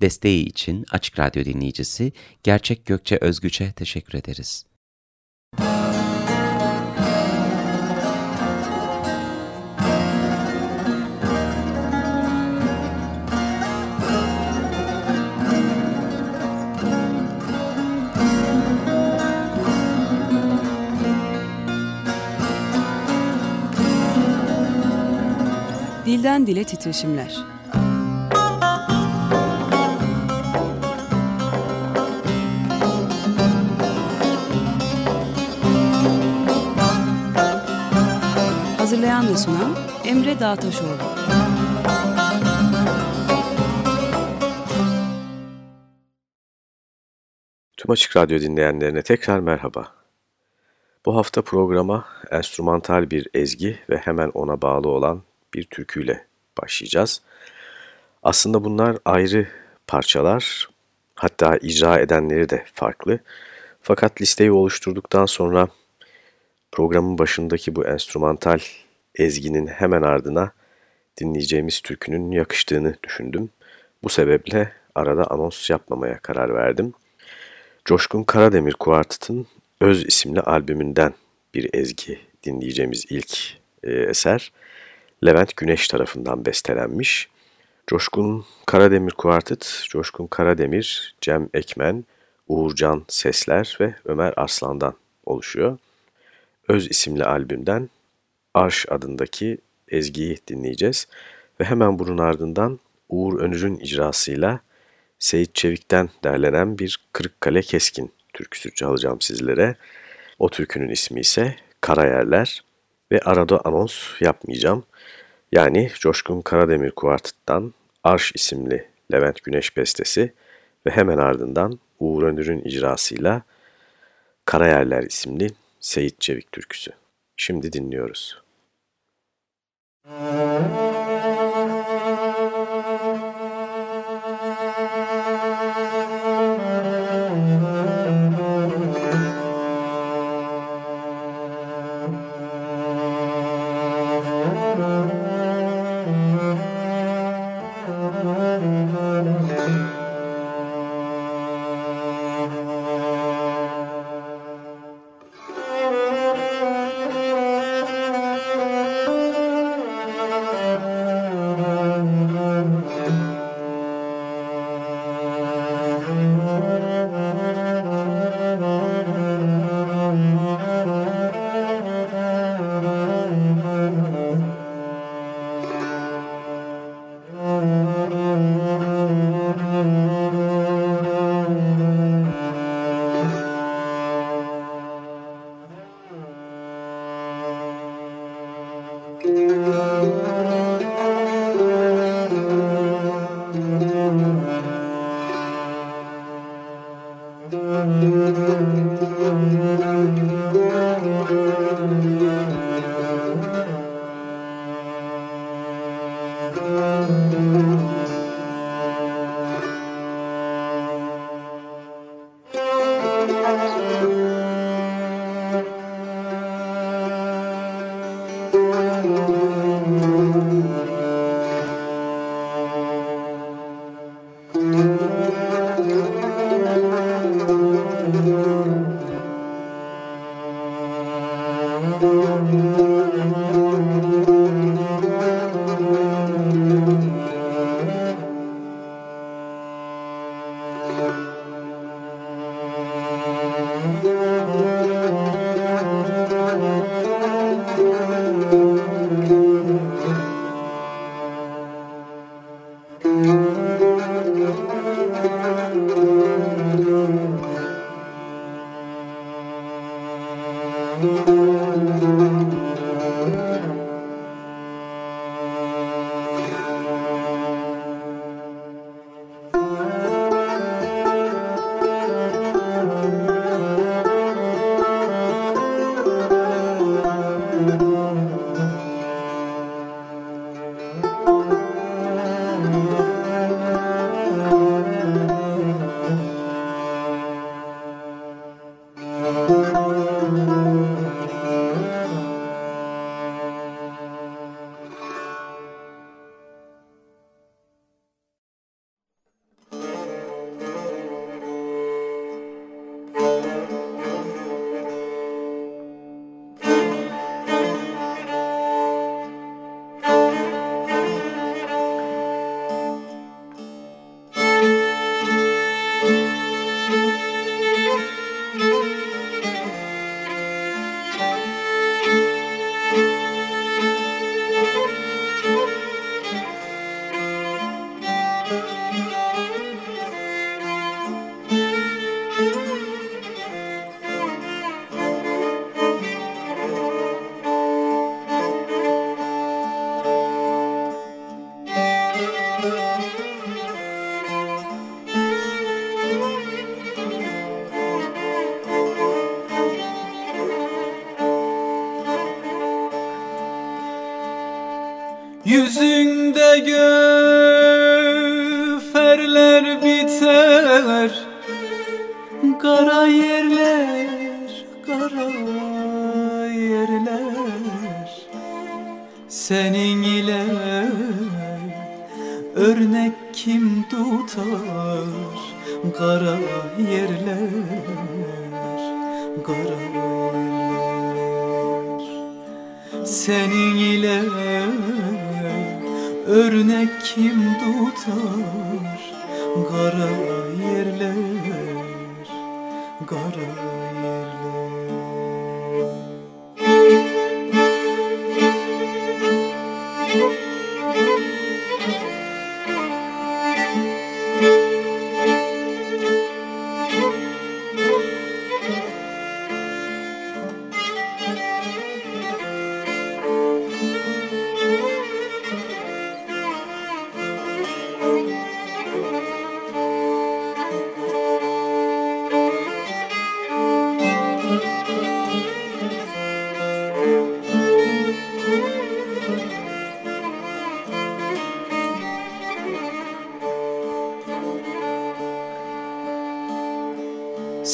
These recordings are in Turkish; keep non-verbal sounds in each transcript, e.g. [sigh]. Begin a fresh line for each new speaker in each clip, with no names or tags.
Desteği için Açık Radyo dinleyicisi Gerçek Gökçe Özgüç'e teşekkür ederiz.
Dilden Dile Titreşimler Hazırlayan ve sunan Emre Dağtaşoğlu.
Tüm Açık Radyo dinleyenlerine tekrar merhaba. Bu hafta programa enstrümantal bir ezgi ve hemen ona bağlı olan bir türküyle başlayacağız. Aslında bunlar ayrı parçalar, hatta icra edenleri de farklı. Fakat listeyi oluşturduktan sonra programın başındaki bu enstrümantal ezginin hemen ardına dinleyeceğimiz türkünün yakıştığını düşündüm. Bu sebeple arada anons yapmamaya karar verdim. Coşkun Karademir Kuartet'in Öz isimli albümünden bir ezgi dinleyeceğimiz ilk e, eser. Levent Güneş tarafından bestelenmiş. Coşkun Karademir Kuartet, Coşkun Karademir, Cem Ekmen, Uğurcan Sesler ve Ömer Arslan'dan oluşuyor. Öz isimli albümden Arş adındaki ezgiyi dinleyeceğiz. Ve hemen bunun ardından Uğur Önür'ün icrasıyla Seyit Çevik'ten derlenen bir Kırıkkale Keskin türküsü çalacağım sizlere. O türkünün ismi ise Karayerler ve arada anons yapmayacağım. Yani Coşkun Karademir Kuartıt'tan Arş isimli Levent Güneş bestesi ve hemen ardından Uğur Önür'ün icrasıyla Karayerler isimli Seyit Çevik türküsü. Şimdi dinliyoruz. Müzik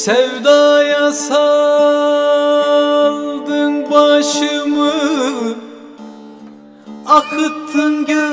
Sevdaya saldın başımı Akıttın gözden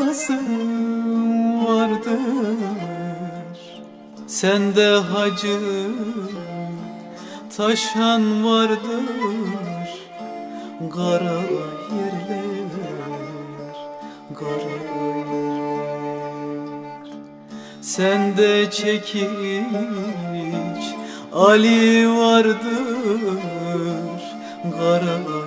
razım vardır. Sende hacı taşan vardır. Kara yerler, kara yerler. Sende çekil Ali vardır. Kara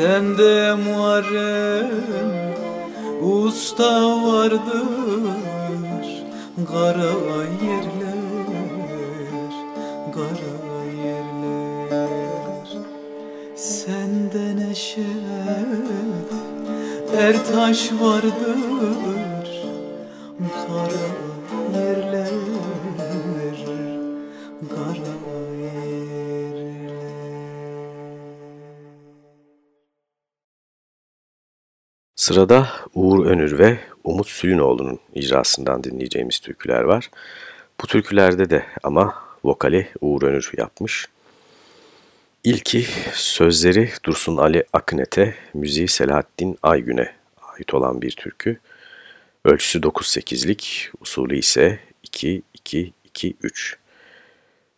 Sende Muharrem Usta vardır. Kara yerler Kara yerler. Sende Neşet Ertaş vardır
Sırada Uğur Önür ve Umut Sülünoğlu'nun icrasından dinleyeceğimiz türküler var. Bu türkülerde de ama vokali Uğur Önür yapmış. İlki sözleri Dursun Ali Akınet'e, müziği Selahattin Aygün'e ait olan bir türkü. Ölçüsü 9-8'lik, usulü ise 2-2-2-3.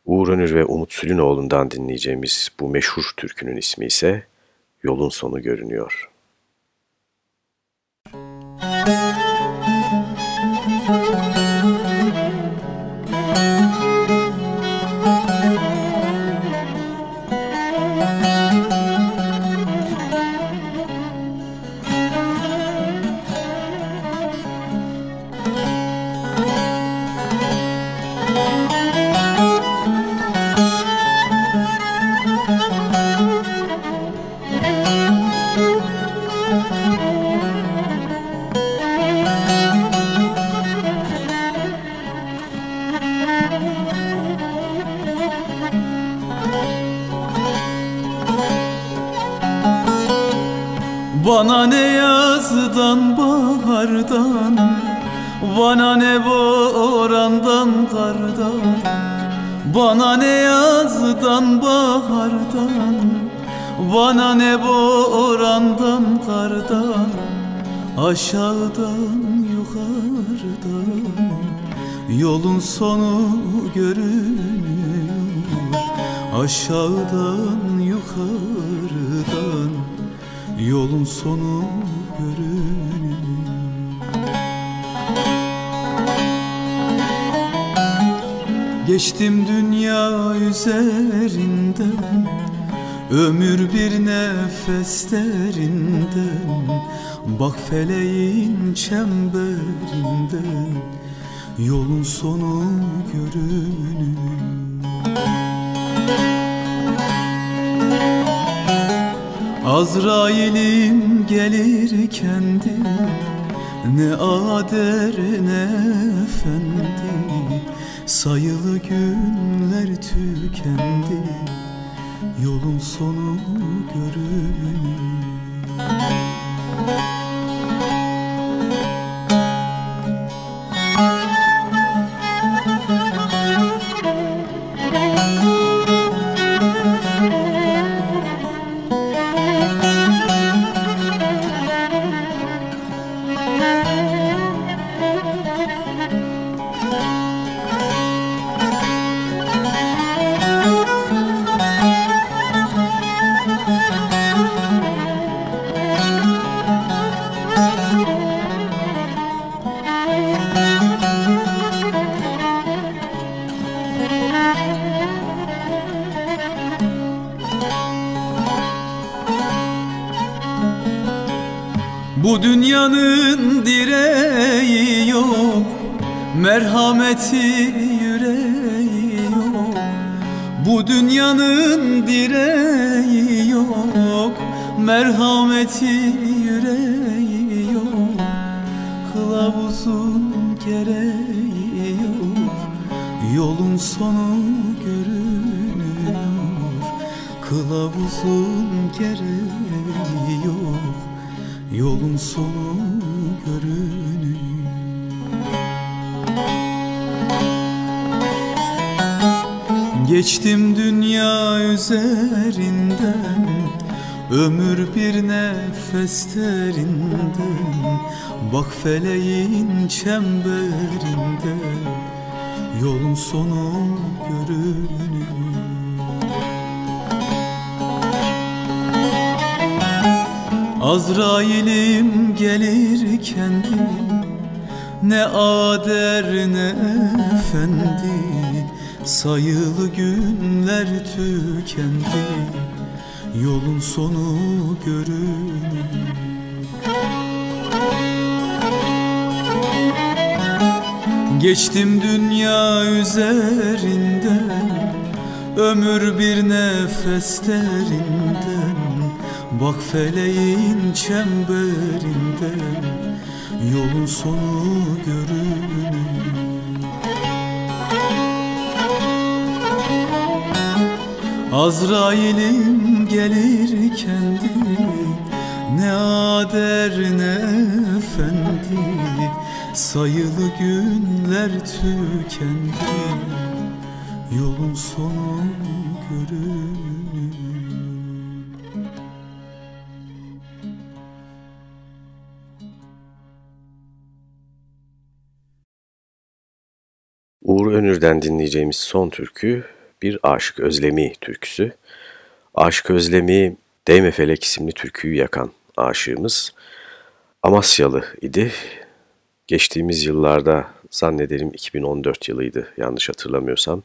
Uğur Önür ve Umut Sülünoğlu'ndan dinleyeceğimiz bu meşhur türkünün ismi ise Yolun Sonu Görünüyor.
Bana ne yazdan bahardan? Bana ne borandan kardan? Aşağıdan yukarıdan? Yolun sonu görünüyor. Aşağıdan yukarıdan? Yolun sonu görünüyor. Geçtim dünya üzerinden Ömür bir nefes derinden Bak feleğin çemberinden Yolun sonu görünür. Azrail'im gelir kendi Ne ader ne efendi Sayılı Yolun sonu görünür Azrail'im gelir kendi Ne ader ne efendi. Sayılı günler tükendi Yolun sonu görünür. Geçtim dünya üzerinden Ömür bir nefes derinden Bak feleğin çemberinde Yolun sonu görünür. Azrail'im gelir kendi Ne ader ne efendi. Sayılı günler tükendi Yolun sonu görünür
Uğur Önür'den dinleyeceğimiz son türkü bir Aşık Özlemi türküsü. Aşık Özlemi Değme Felek isimli türküyü yakan aşığımız Amasyalı idi. Geçtiğimiz yıllarda zannederim 2014 yılıydı yanlış hatırlamıyorsam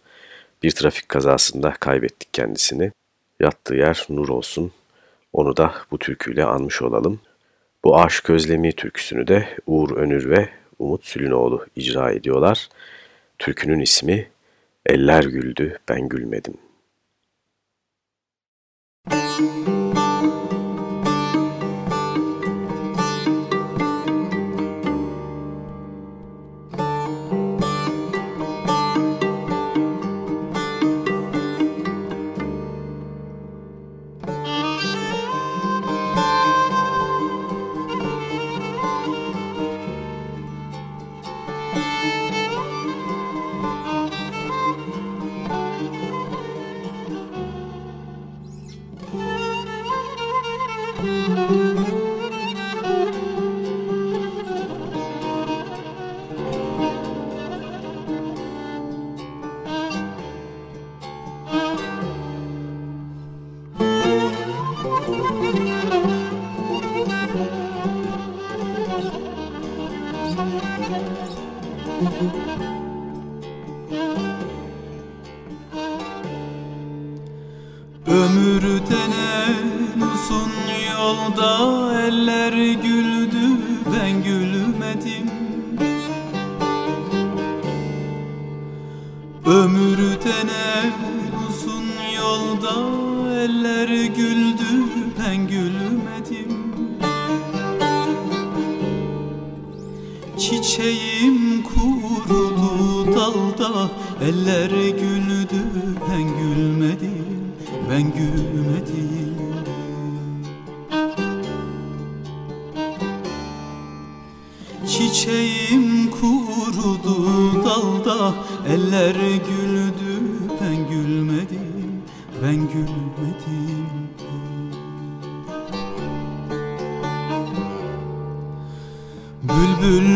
bir trafik kazasında kaybettik kendisini. Yattığı yer nur olsun. Onu da bu türküyle anmış olalım. Bu Aşık Özlemi türküsünü de Uğur Önür ve Umut Sülünoğlu icra ediyorlar. Türkünün ismi Eller güldü ben gülmedim.
Ömürden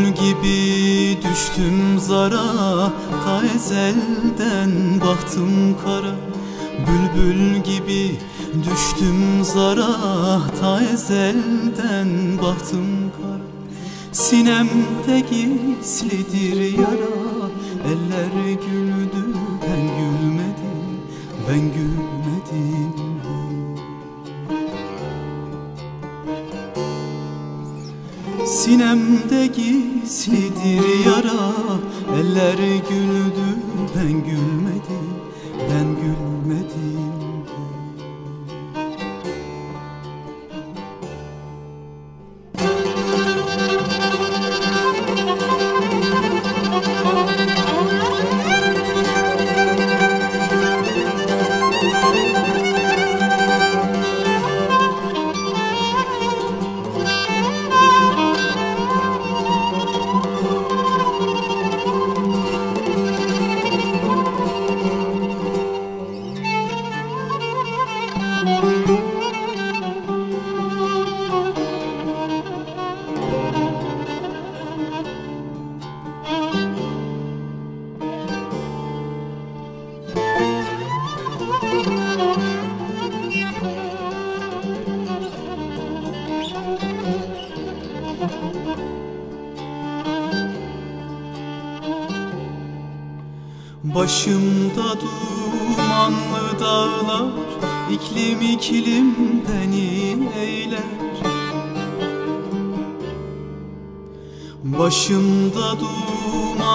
Bülbül gibi düştüm zara Ta ezelden baktım kara. Bülbül gibi düştüm zara Ta ezelden baktım kara. Sinemde gizlidir yara Eller güldü ben gülmedim Ben gülmedim Sinemde gizlidir yara. Eller güldü ben gülmedim Ben gülmedim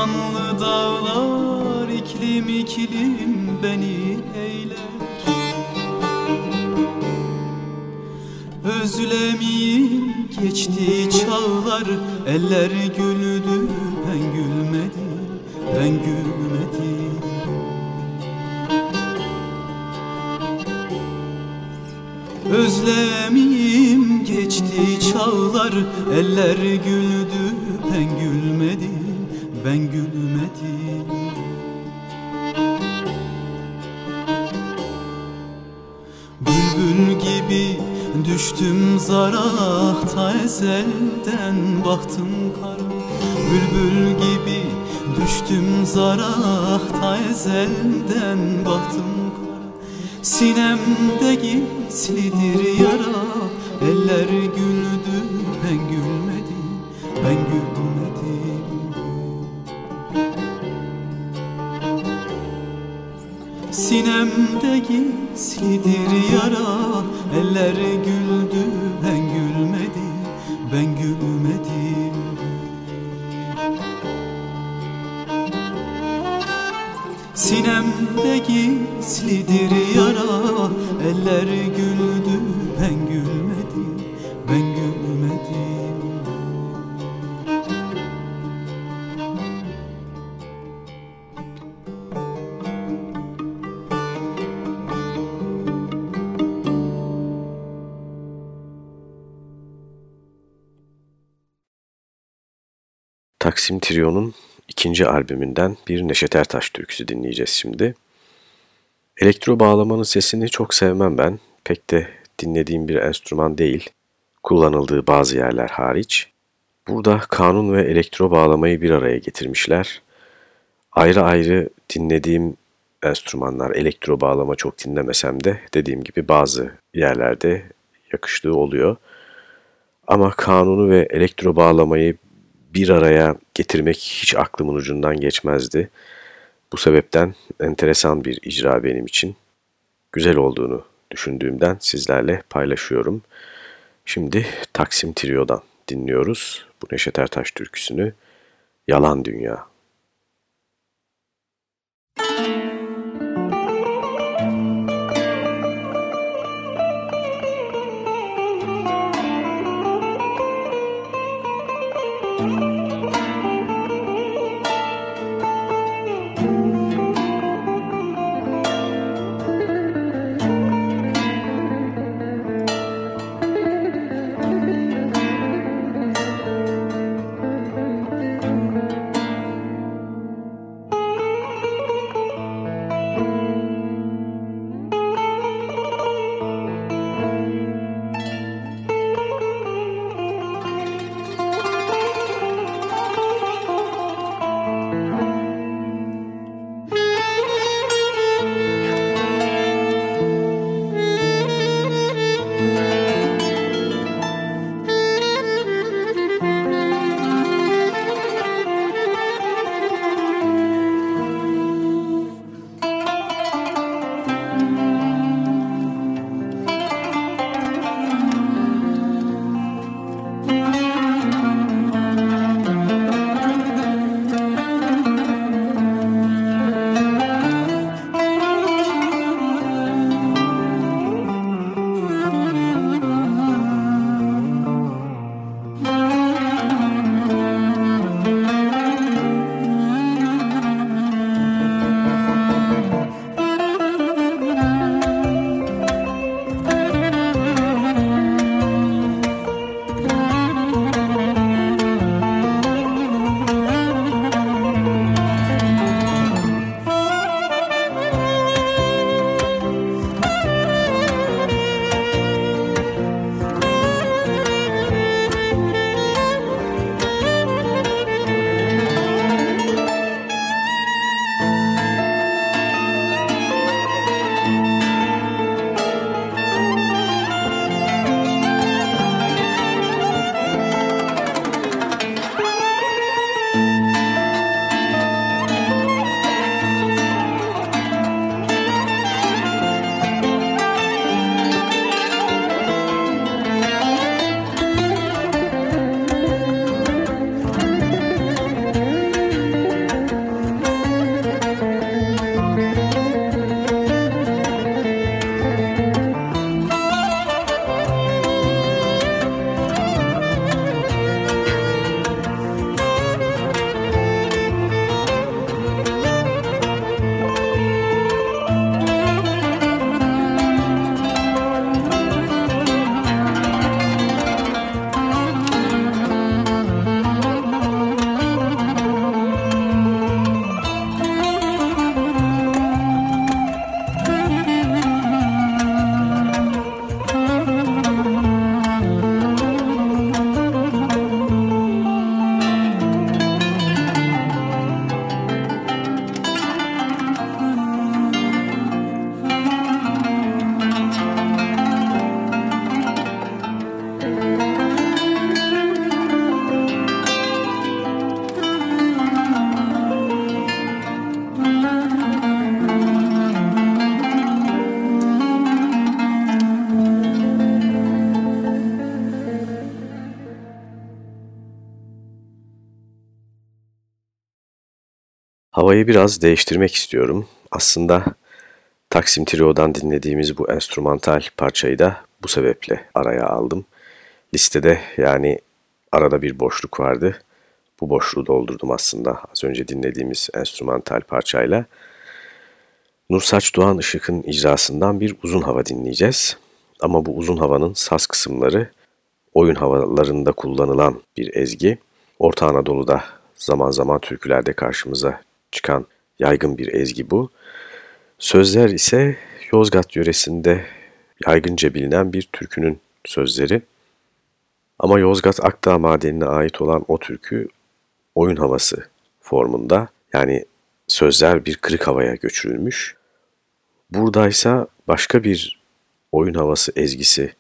dumanlı dağlar iklim iklim beni eyler Özlemiyim geçti çağlar Eller güldü ben gülmedim Ben gülmedim. Özlemiyim geçti çağlar Eller güldü ben gülmedim Ben gülmedim Bülbül gibi düştüm zara ezelden baktım kara Bülbül gibi düştüm zara ezelden baktım kara Sinemde gizlidir yara Eller güldü ben gülmedim Ben gülmedim Sinemde gizlidir yara. Eller güldü ben gülmedim Ben gülmedim. Sinemde gizlidir yara. Eller güldü
Trio'nun ikinci albümünden bir Neşet Ertaş türküsü dinleyeceğiz şimdi. Elektro bağlamanın sesini çok sevmem ben. Pek de dinlediğim bir enstrüman değil. Kullanıldığı bazı yerler hariç. Burada kanun ve elektro bağlamayı bir araya getirmişler. Ayrı ayrı dinlediğim enstrümanlar, elektro bağlama çok dinlemesem de dediğim gibi bazı yerlerde yakıştığı oluyor. Ama kanunu ve elektro bağlamayı bir araya getirmek hiç aklımın ucundan geçmezdi. Bu sebepten enteresan bir icra benim için. Güzel olduğunu düşündüğümden sizlerle paylaşıyorum. Şimdi Taksim Trio'dan dinliyoruz bu Neşet Ertaş türküsünü Yalan Dünya. Havayı biraz değiştirmek istiyorum. Aslında Taksim Trio'dan dinlediğimiz bu enstrümantal parçayı da bu sebeple araya aldım. Listede yani arada bir boşluk vardı. Bu boşluğu doldurdum aslında az önce dinlediğimiz enstrümantal parçayla. Nursaç Doğan Işık'ın icrasından bir uzun hava dinleyeceğiz. Ama bu uzun havanın saz kısımları oyun havalarında kullanılan bir ezgi. Orta Anadolu'da zaman zaman türkülerde karşımıza çıkan yaygın bir ezgi bu. Sözler ise Yozgat yöresinde yaygınca bilinen bir türkünün sözleri. Ama Yozgat Akdağ Madeni'ne ait olan o türkü oyun havası formunda yani sözler bir kırık havaya göçürülmüş. Buradaysa başka bir oyun havası ezgisi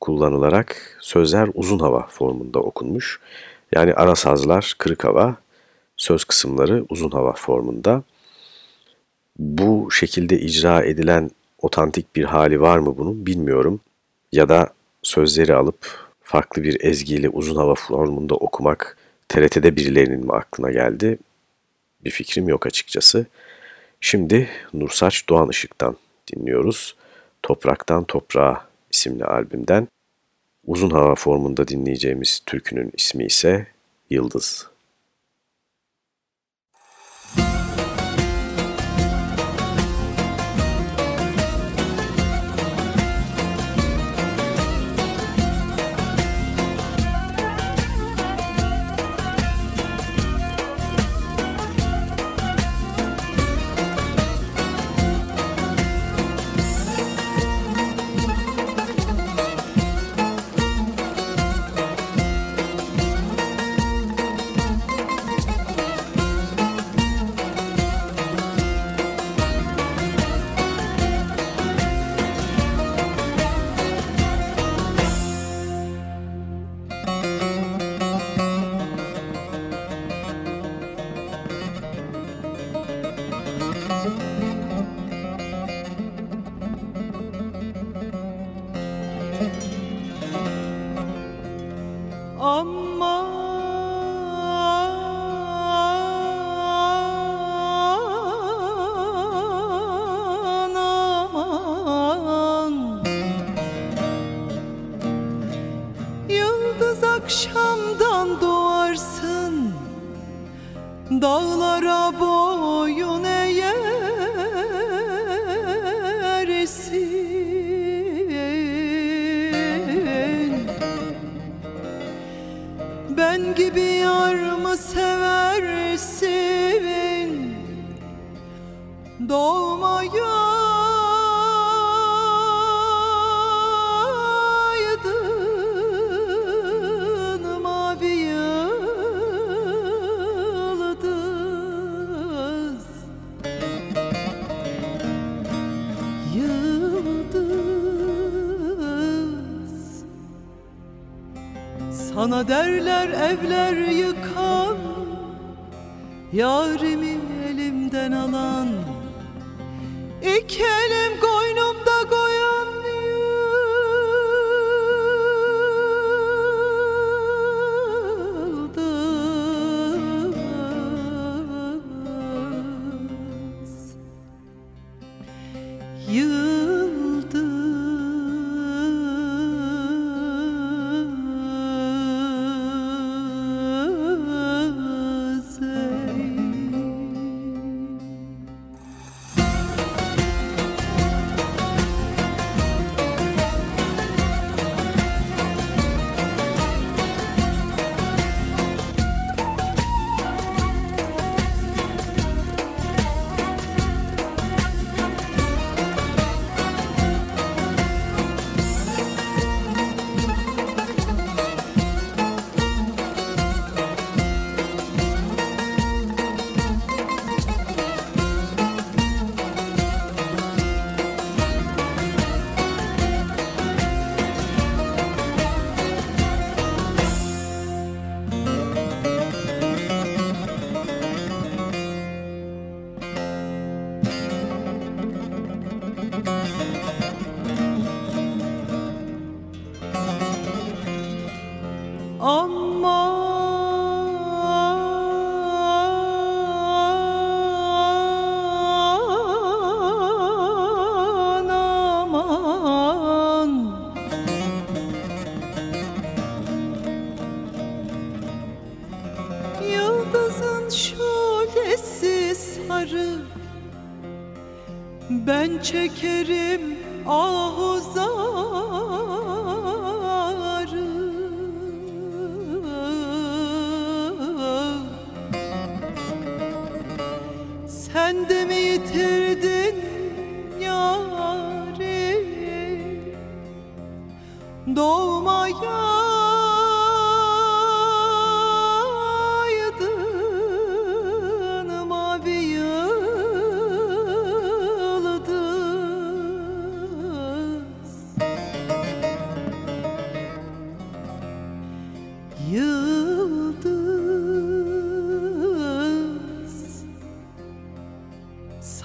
kullanılarak sözler uzun hava formunda okunmuş. Yani ara sazlar kırık hava, söz kısımları uzun hava formunda. Bu şekilde icra edilen otantik bir hali var mı bunun bilmiyorum. Ya da sözleri alıp farklı bir ezgiyle uzun hava formunda okumak TRT'de birilerinin mi aklına geldi? Bir fikrim yok açıkçası. Şimdi Nursaç Doğan Işık'tan dinliyoruz. Topraktan Toprağa isimli albümden. Uzun hava formunda dinleyeceğimiz türkünün ismi ise Yıldız.
Dağlara boyun eğersin. Ben gibi yar mı seversin? Doğru
Sana derler evler yıkan Yarimi elimden alan İki elim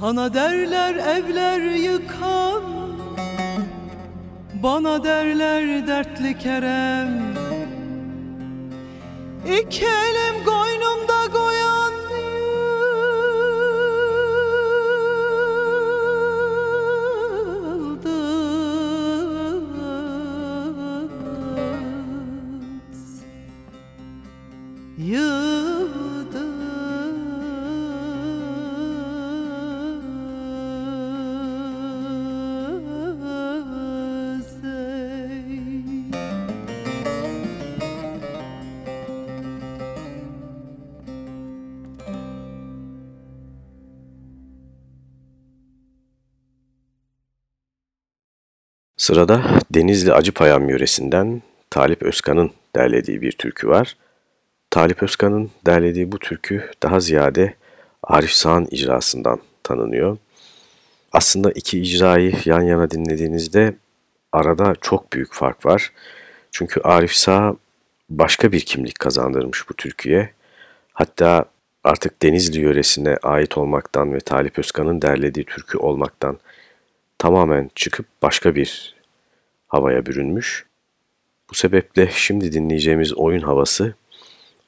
Sana derler evler yıkan Bana derler dertli Kerem. İki elim koynumda
Sırada Denizli Acıpayam yöresinden Talip Özkan'ın derlediği bir türkü var. Talip Özkan'ın derlediği bu türkü daha ziyade Arif Sağ'ın icrasından tanınıyor. Aslında iki icrayı yan yana dinlediğinizde arada çok büyük fark var. Çünkü Arif Sağ başka bir kimlik kazandırmış bu türküye. Hatta artık Denizli yöresine ait olmaktan ve Talip Özkan'ın derlediği türkü olmaktan tamamen çıkıp başka bir havaya bürünmüş. Bu sebeple şimdi dinleyeceğimiz oyun havası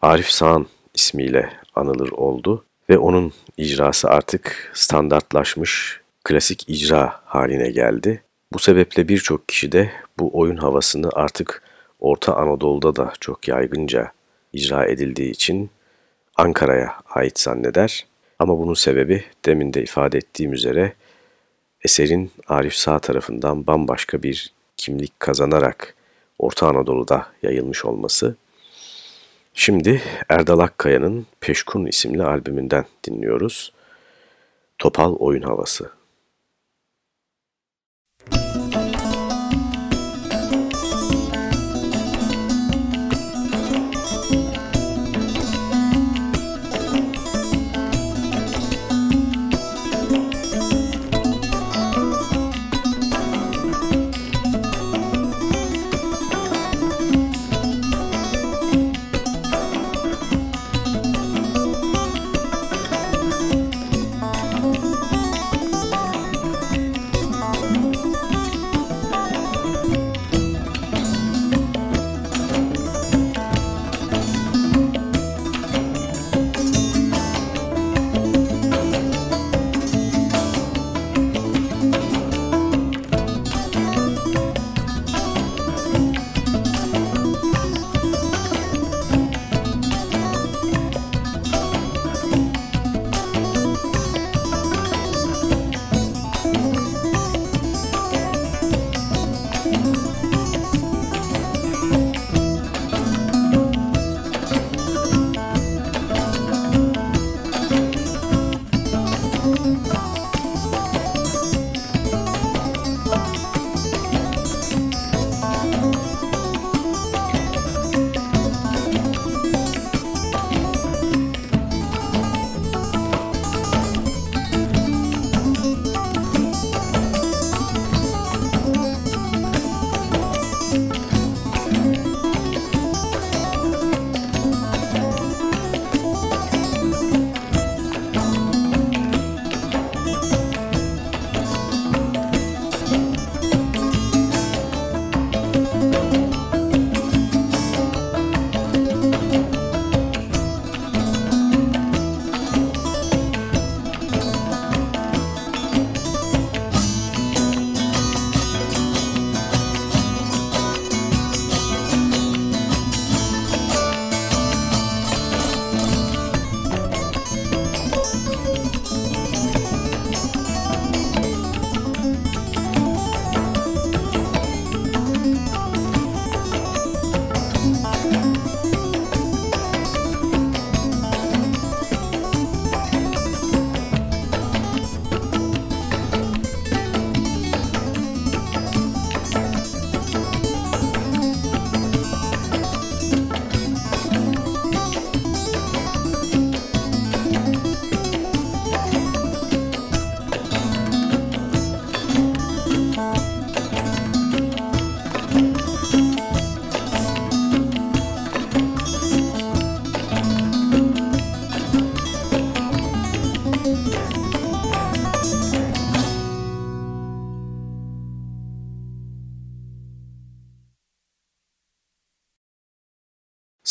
Arif Sağan ismiyle anılır oldu ve onun icrası artık standartlaşmış klasik icra haline geldi. Bu sebeple birçok kişi de bu oyun havasını artık Orta Anadolu'da da çok yaygınca icra edildiği için Ankara'ya ait zanneder. Ama bunun sebebi demin de ifade ettiğim üzere eserin Arif Sağ tarafından bambaşka bir kimlik kazanarak Orta Anadolu'da yayılmış olması. Şimdi Erdal Akkaya'nın Peşkun isimli albümünden dinliyoruz. Topal Oyun Havası.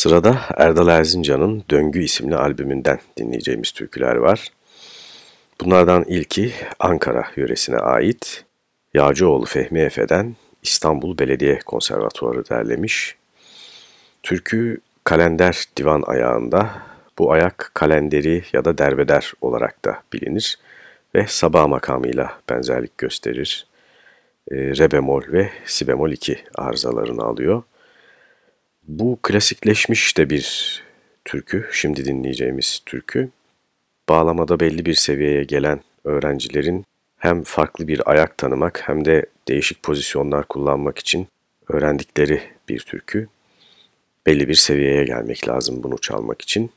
Sırada Erdal Erzincan'ın Döngü isimli albümünden dinleyeceğimiz türküler var. Bunlardan ilki Ankara yöresine ait Yağcıoğlu Fehmi Efe'den İstanbul Belediye Konservatuarı derlemiş. Türkü kalender divan ayağında, bu ayak kalenderi ya da derbeder olarak da bilinir ve sabah makamıyla benzerlik gösterir. E, re bemol ve si bemol 2 arızalarını alıyor. Bu klasikleşmiş de bir türkü, şimdi dinleyeceğimiz türkü. Bağlamada belli bir seviyeye gelen öğrencilerin hem farklı bir ayak tanımak hem de değişik pozisyonlar kullanmak için öğrendikleri bir türkü. Belli bir seviyeye gelmek lazım bunu çalmak için.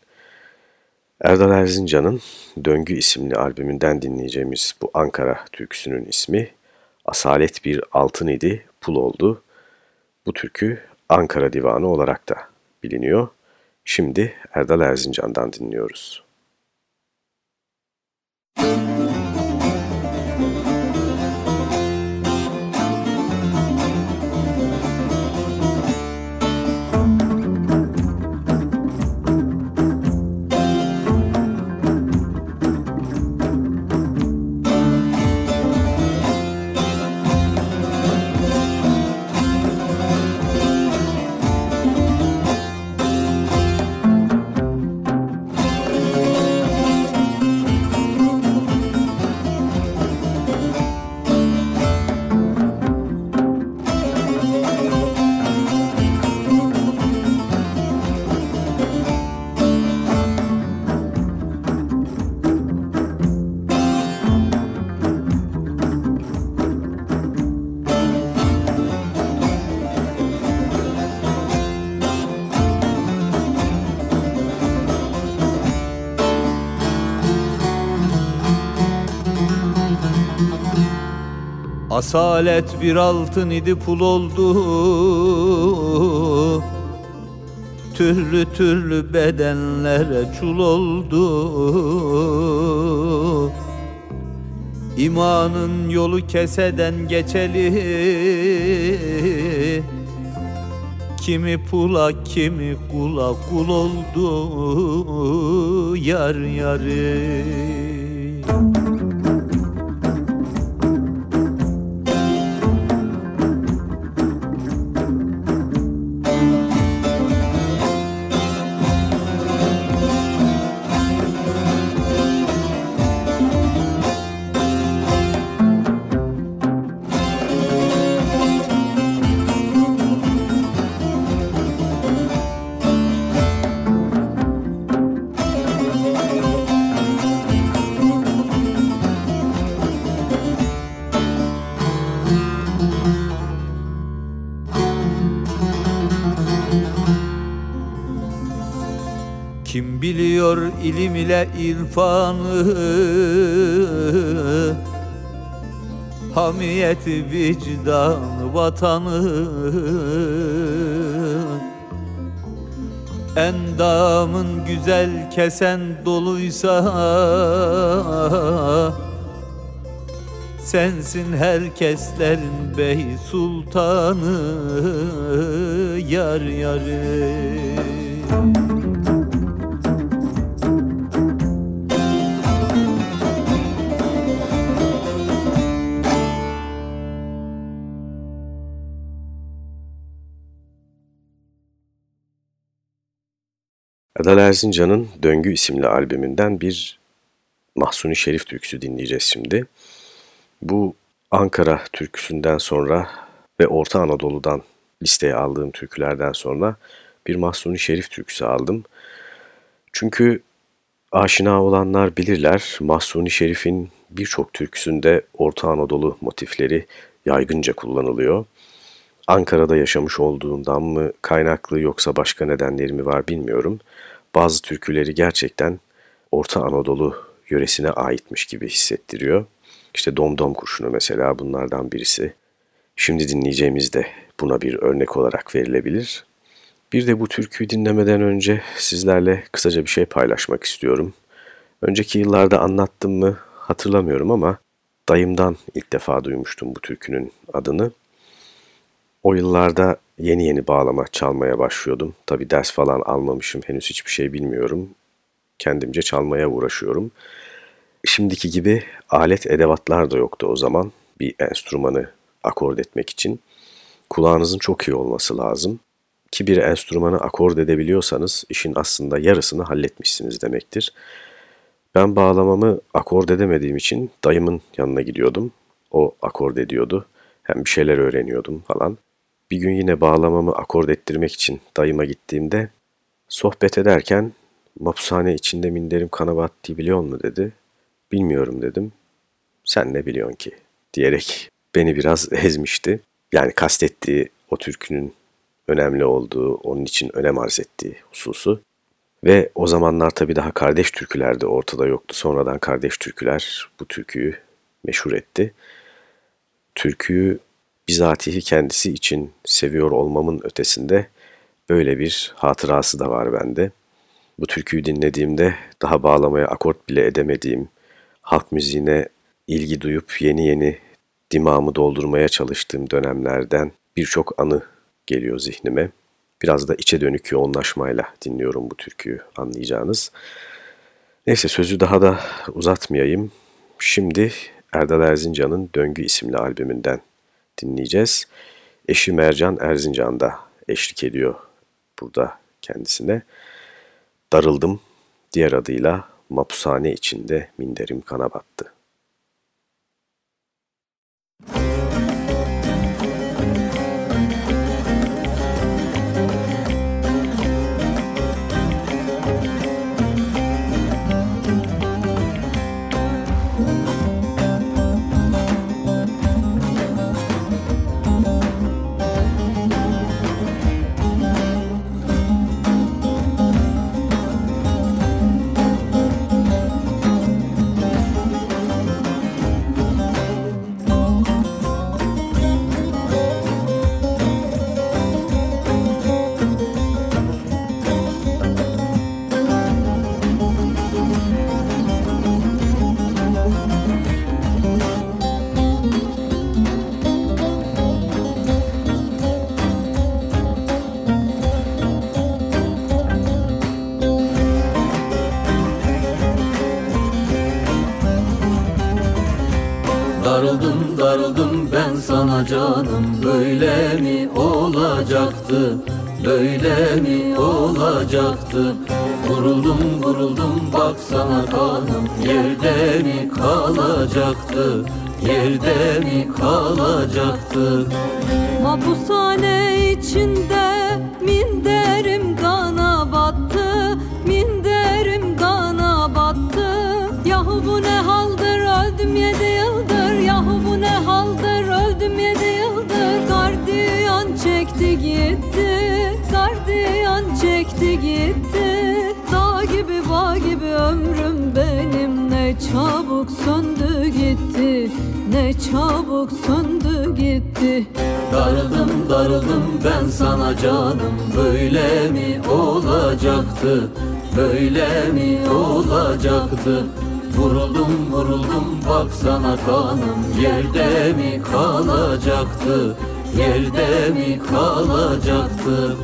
Erdal Erzincan'ın Döngü isimli albümünden dinleyeceğimiz bu Ankara türküsünün ismi Asalet bir altın idi, pul oldu. Bu türkü Ankara Divanı olarak da biliniyor. Şimdi Erdal Erzincan'dan dinliyoruz.
Asalet bir altın idi pul oldu. Türlü türlü bedenlere çul oldu. İmanın yolu keseden geçeli. Kimi pula kimi kula kul oldu. Yar yarı. biliyor ilim ile irfanı. Hamiyeti, vicdan, vatanı. Endamın güzel kesen doluysa Sensin herkeslerin bey sultanı Yar yarı
Erdal Erzincan'ın Döngü isimli albümünden bir Mahsuni Şerif türküsü dinleyeceğiz şimdi. Bu Ankara türküsünden sonra ve Orta Anadolu'dan listeye aldığım türkülerden sonra bir Mahsuni Şerif türküsü aldım. Çünkü aşina olanlar bilirler Mahsuni Şerif'in birçok türküsünde Orta Anadolu motifleri yaygınca kullanılıyor. Ankara'da yaşamış olduğundan mı kaynaklı yoksa başka nedenleri mi var bilmiyorum bazı türküleri gerçekten Orta Anadolu yöresine aitmiş gibi hissettiriyor. İşte Domdom Kurşunu mesela bunlardan birisi. Şimdi dinleyeceğimiz de buna bir örnek olarak verilebilir. Bir de bu türküyü dinlemeden önce sizlerle kısaca bir şey paylaşmak istiyorum. Önceki yıllarda anlattım mı hatırlamıyorum ama dayımdan ilk defa duymuştum bu türkünün adını. O yıllarda yeni yeni bağlama çalmaya başlıyordum. Tabi ders falan almamışım, henüz hiçbir şey bilmiyorum. Kendimce çalmaya uğraşıyorum. Şimdiki gibi alet edevatlar da yoktu o zaman. Bir enstrümanı akord etmek için. Kulağınızın çok iyi olması lazım. Ki bir enstrümanı akord edebiliyorsanız işin aslında yarısını halletmişsiniz demektir. Ben bağlamamı akord edemediğim için dayımın yanına gidiyordum. O akord ediyordu. Hem bir şeyler öğreniyordum falan. Bir gün yine bağlamamı akord ettirmek için dayıma gittiğimde sohbet ederken mapushane içinde minderim kana battı biliyor mu dedi. Bilmiyorum dedim. Sen ne biliyorsun ki diyerek beni biraz [laughs] ezmişti. Yani kastettiği o türkünün önemli olduğu, onun için önem arz ettiği hususu. Ve o zamanlar tabii daha kardeş türküler de ortada yoktu. Sonradan kardeş türküler bu türküyü meşhur etti. Türküyü bizatihi kendisi için seviyor olmamın ötesinde böyle bir hatırası da var bende. Bu türküyü dinlediğimde daha bağlamaya akort bile edemediğim, halk müziğine ilgi duyup yeni yeni dimağımı doldurmaya çalıştığım dönemlerden birçok anı geliyor zihnime. Biraz da içe dönük yoğunlaşmayla dinliyorum bu türküyü anlayacağınız. Neyse sözü daha da uzatmayayım. Şimdi Erdal Erzincan'ın Döngü isimli albümünden dinleyeceğiz. Eşi Mercan Erzincan da eşlik ediyor burada kendisine. Darıldım, diğer adıyla Mapushane içinde minderim kana battı.
Canım
çabuk söndü gitti.
Darıldım darıldım ben sana canım. Böyle mi olacaktı? Böyle mi olacaktı? Vuruldum vuruldum baksana kanım. Yerde mi kalacaktı? Yerde mi kalacaktı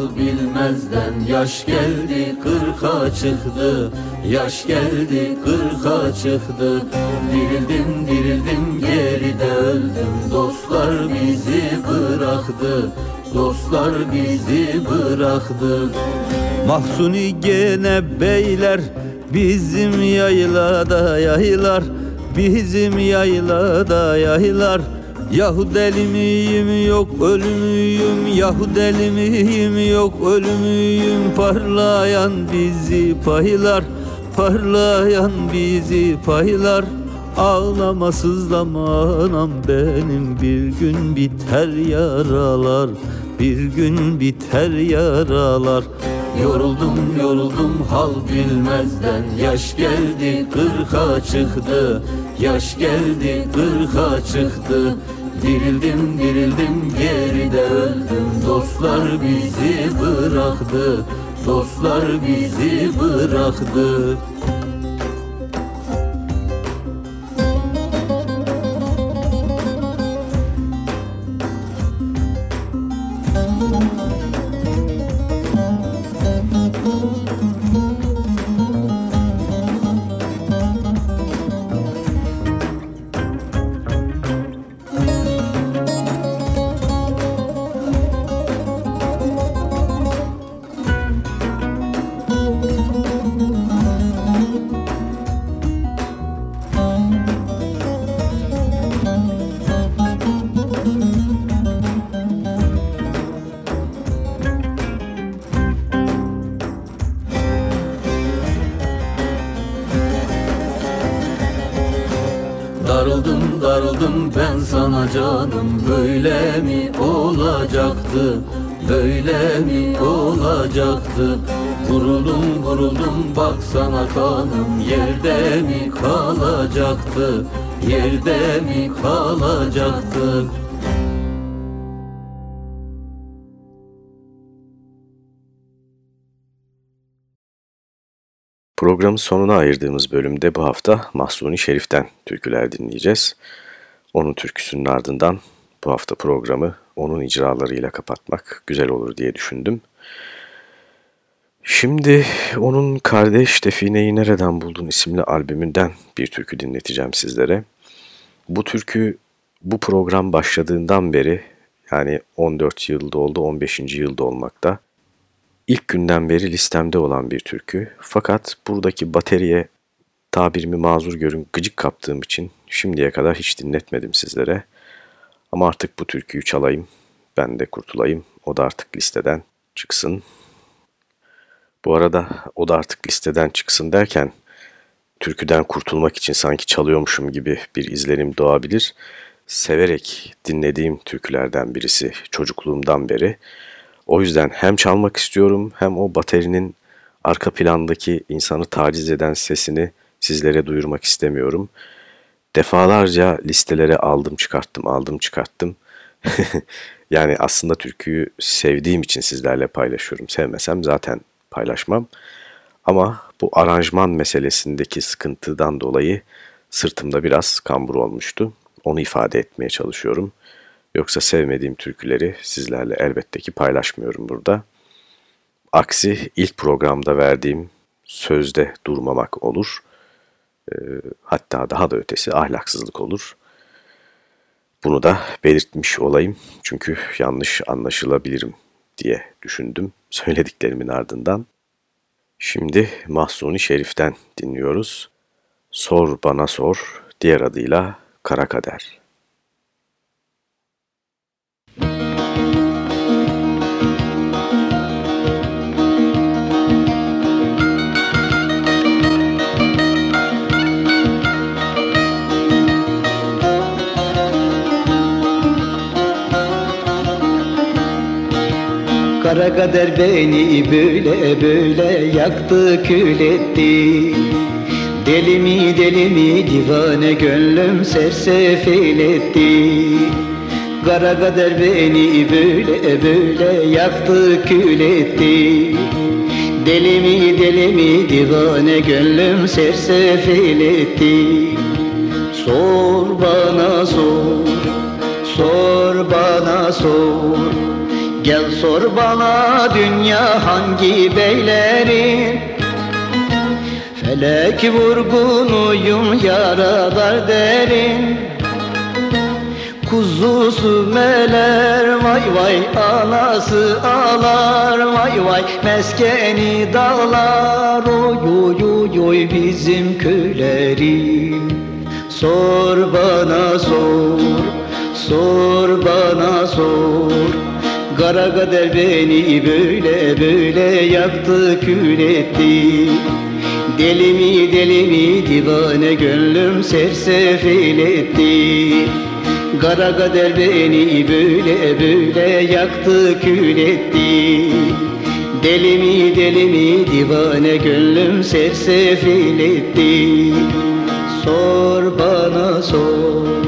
hal bilmezden Yaş geldi kırka çıktı. Yaş geldi kırka çıktı. Dirildim dirildim geride öldüm. Dostlar bizi bıraktı Dostlar bizi bıraktı.
Mahsuni gene beyler Bizim yaylada yaylar. Bizim yaylada yaylar Yahu deli miyim yok ölümüyüm Yahu deli miyim yok ölümüyüm Parlayan bizi paylar parlayan bizi paylar. Ağlama sızlama anam benim. Bir gün biter yaralar Bir gün biter yaralar.
Yoruldum yoruldum hal bilmezden. Yaş geldi kırka çıktı. Yaş geldi kırka çıktı Dirildim dirildim geride öldüm. Dostlar bizi bıraktı. Dostlar bizi bıraktı Böyle mi olacaktı. Vuruldum vuruldum baksana kanım Yerde mi kalacaktı? Yerde mi kalacaktı?
Programın sonuna ayırdığımız bölümde bu hafta Mahsuni Şerif'ten türküler dinleyeceğiz. Onun türküsünün ardından bu hafta programı onun icralarıyla kapatmak güzel olur diye düşündüm. Şimdi onun Kardeş Defineyi Nereden Buldun isimli albümünden bir türkü dinleteceğim sizlere. Bu türkü bu program başladığından beri yani 14 yılda oldu 15. yılda olmakta ilk günden beri listemde olan bir türkü. Fakat buradaki bateriye tabirimi mazur görün gıcık kaptığım için şimdiye kadar hiç dinletmedim sizlere. Ama artık bu türküyü çalayım, ben de kurtulayım, o da artık listeden çıksın. Bu arada o da artık listeden çıksın derken türküden kurtulmak için sanki çalıyormuşum gibi bir izlenim doğabilir. Severek dinlediğim türkülerden birisi çocukluğumdan beri. O yüzden hem çalmak istiyorum hem o baterinin arka plandaki insanı taciz eden sesini sizlere duyurmak istemiyorum. Defalarca listelere aldım çıkarttım aldım çıkarttım. [laughs] yani aslında türküyü sevdiğim için sizlerle paylaşıyorum. Sevmesem zaten paylaşmam. Ama bu aranjman meselesindeki sıkıntıdan dolayı sırtımda biraz kambur olmuştu. Onu ifade etmeye çalışıyorum. Yoksa sevmediğim türküleri sizlerle elbette ki paylaşmıyorum burada. Aksi ilk programda verdiğim sözde durmamak olur. E, hatta daha da ötesi ahlaksızlık olur. Bunu da belirtmiş olayım çünkü yanlış anlaşılabilirim diye düşündüm söylediklerimin ardından. Şimdi Mahsuni Şerif'ten dinliyoruz. Sor bana sor, diğer adıyla Kara Kader.
Kara kader beni böyle böyle yaktı kül etti. Deli mi deli mi divane gönlüm sersefil etti Kara kader beni böyle böyle yaktı kül etti. Deli mi deli mi divane gönlüm sersefil etti Sor bana sor, sor bana sor Gel sor bana dünya hangi beylerin Felek vurgunuyum yaralar derin Kuzusu meler vay vay anası ağlar vay vay Meskeni dağlar. Oy oy oy oy bizim köylerin Sor bana sor, sor bana sor Kara kader beni böyle böyle yaktı kül etti. Deli mi deli mi divane gönlüm sersefil etti Kara kader beni böyle böyle yaktı kül etti. Deli mi deli mi divane gönlüm sersefil etti Sor bana sor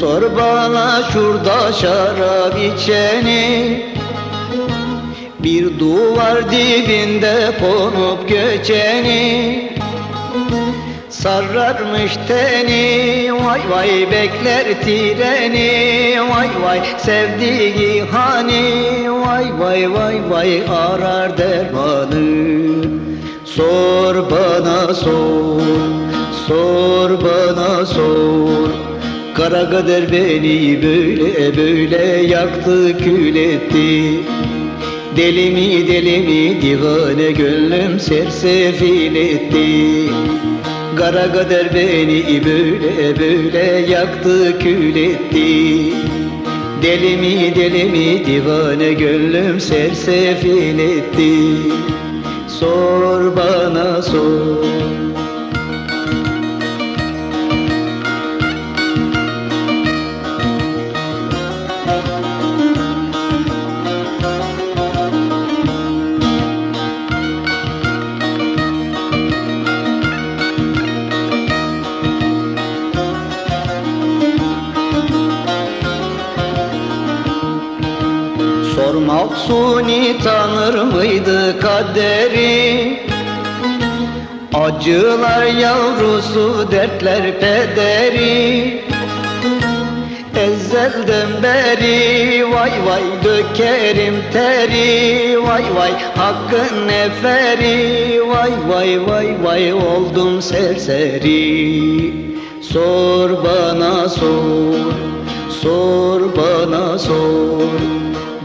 Sor bana şurada şarap içeni. Bir duvar dibinde konup göçeni Sararmış teni vay vay bekler treni. Vay vay sevdiği hani vay vay vay vay arar dermanı. Sor bana sor, sor bana sor Kara kader beni böyle böyle yaktı kül etti. Deli mi deli mi divane gönlüm sersefil etti. Kara kader beni böyle böyle yaktı kül etti. Deli mi deli mi divane gönlüm sersefil etti. Sor bana sor Mahsuni tanır mıydı kaderi? Acılar yavrusu dertler pederi. Ezelden beri vay vay dökerim teri. Vay vay hakkın neferi. Vay vay vay vay oldum serseri. Sor bana sor Sor bana sor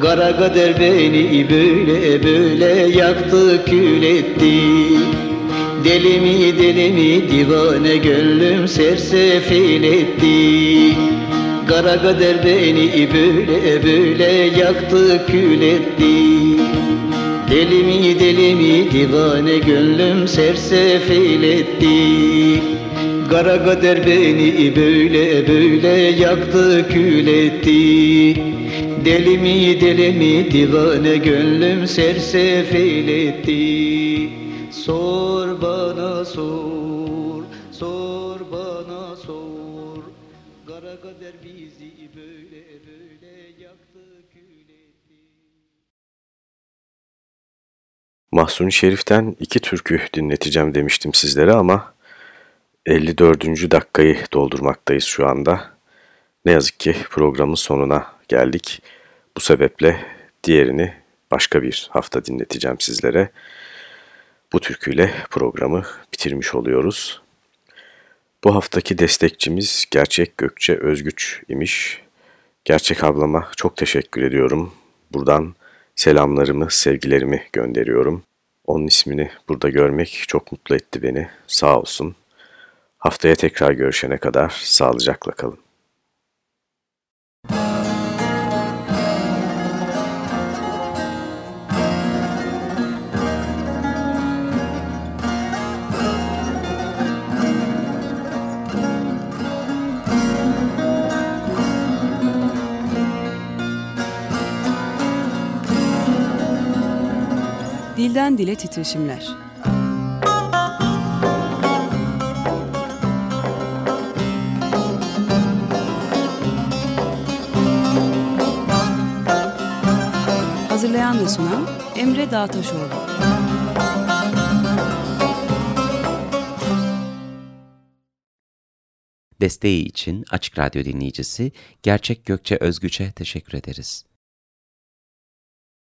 Kara kader beni böyle böyle yaktı kül etti. Deli mi deli mi divane gönlüm sersefil etti. Kara kader beni böyle böyle yaktı kül etti. Deli mi deli mi divane gönlüm sersefil etti. Kara kader beni böyle böyle yaktı kül etti Deli mi deli mi divane gönlüm sersefil etti Sor bana sor, sor bana sor Kara kader bizi böyle böyle yaktı
Mahsuni Şerif'ten iki türkü dinleteceğim demiştim sizlere ama 54. dakikayı doldurmaktayız şu anda. Ne yazık ki programın sonuna geldik. Bu sebeple diğerini başka bir hafta dinleteceğim sizlere. Bu türküyle programı bitirmiş oluyoruz. Bu haftaki destekçimiz Gerçek Gökçe Özgüç imiş. Gerçek ablama çok teşekkür ediyorum. Buradan selamlarımı, sevgilerimi gönderiyorum. Onun ismini burada görmek çok mutlu etti beni. Sağ olsun. Haftaya tekrar görüşene kadar sağlıcakla kalın.
Dilden Dile Titreşimler Hazırlayan ve sunan Emre Dağtaşoğlu
Desteği için Açık Radyo dinleyicisi Gerçek Gökçe Özgüç'e teşekkür ederiz.